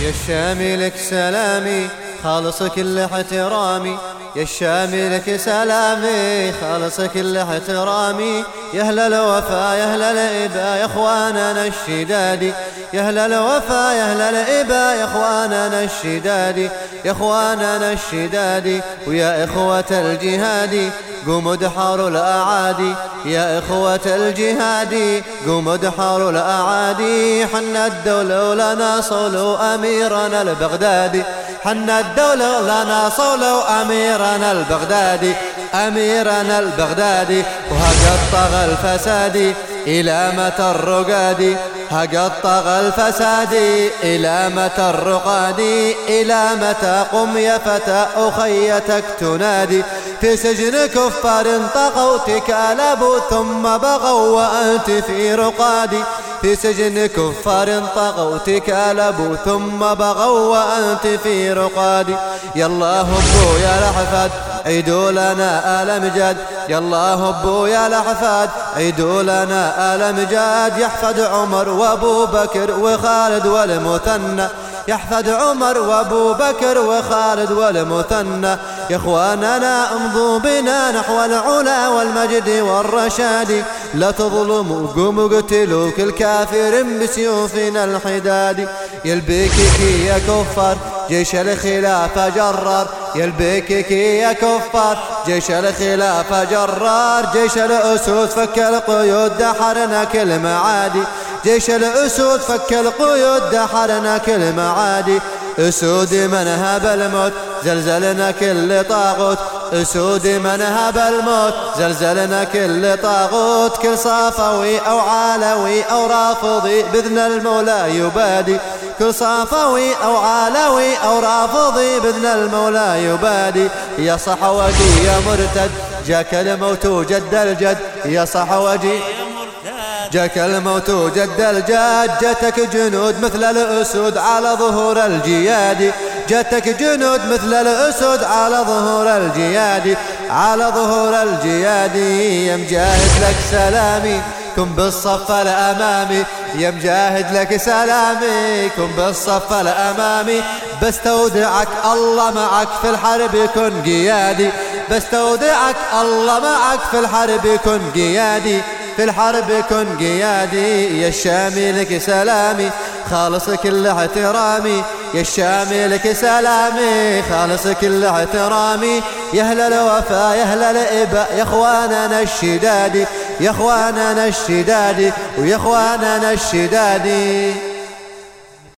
يا الشامي لك سلامي خالص كل احترامي يا الشامي لك سلامي خالص كل احترامي يا أهل الوفا يا أهل الابا يا إخواننا الشدادي يا أهل الوفا يا أهل الابا يا إخواننا الشدادي يا إخواننا الشدادي ويا إخوة الجهادي قوموا دحروا الأعادي. يا إخوة الجهاد قوموا دحروا الأعادي. حنا الدولة ولنا صولو أميرنا البغدادي. حنا الدولة ولنا صولو أميرنا البغدادي. أميرنا البغدادي. وهقد طغى الفسادي إلى متى الرقادي؟ هقد طغى الفساد إلى متى الرقاد إلى متى قم يا فتى أخيتك تنادي؟ في سجن كفار طغوا تكالبوا ثم بغوا وأنت في رقادي. في سجن كفار طغوا تكالبوا ثم بغوا وأنت في رقادي. الله هبوا يا لحفاد عيدوا لنا آل مجاد. يا الله هبوا يا لحفاد عيدوا لنا آل مجاد. يحفد عمر وأبو بكر وخالد والمثنى. يحفد عمر وأبو بكر وخالد والمثنى. يا إخواننا امضوا بنا نحو العلا والمجد والرشاد. لا تظلموا قوموا قتلوا كل كافر بسيوفنا الحداد. يلبيكك يا كفار جيش الخلافة جرار. يلبيكك يا كفار جيش الخلافة جرار. جيش الأسود فك القيود دحرنا كل معادي. جيش الأسود فك القيود دحرنا كل معادي. أسود من هاب الموت زلزلنا كل طاغوت. أسود من هاب الموت زلزلنا كل طاغوت. كل صافوي أو عالوي أو رافضي بإذن المولى يبادي. كل صافوي أو عالوي أو رافضي بإذن المولى يبادي. يا صحوجي يا مرتد جاك الموت جد الجد. يا صحوجي جاك الموت جد الجاد جاتك جنود مثل الأسود على ظهور الجياد. جاتك جنود مثل الأسود على ظهور الجياد. على ظهور الجياد يا مجاهد لك سلامي كن بالصف الأمامي. يا مجاهد لك سلامي كن بالصف الأمامي. بستودعك الله معك في الحرب كن قيادي بستودعك الله معك في الحرب كن قيادي في الحرب كن قيادي يا الشامي لك سلامي خالص كل احترامي. يا الشامي لك سلامي خالص كل احترامي. يا أهل الوفا يا أهل الإباء يا إخواننا الشدادي يا إخواننا الشدادي ويا إخواننا الشدادي.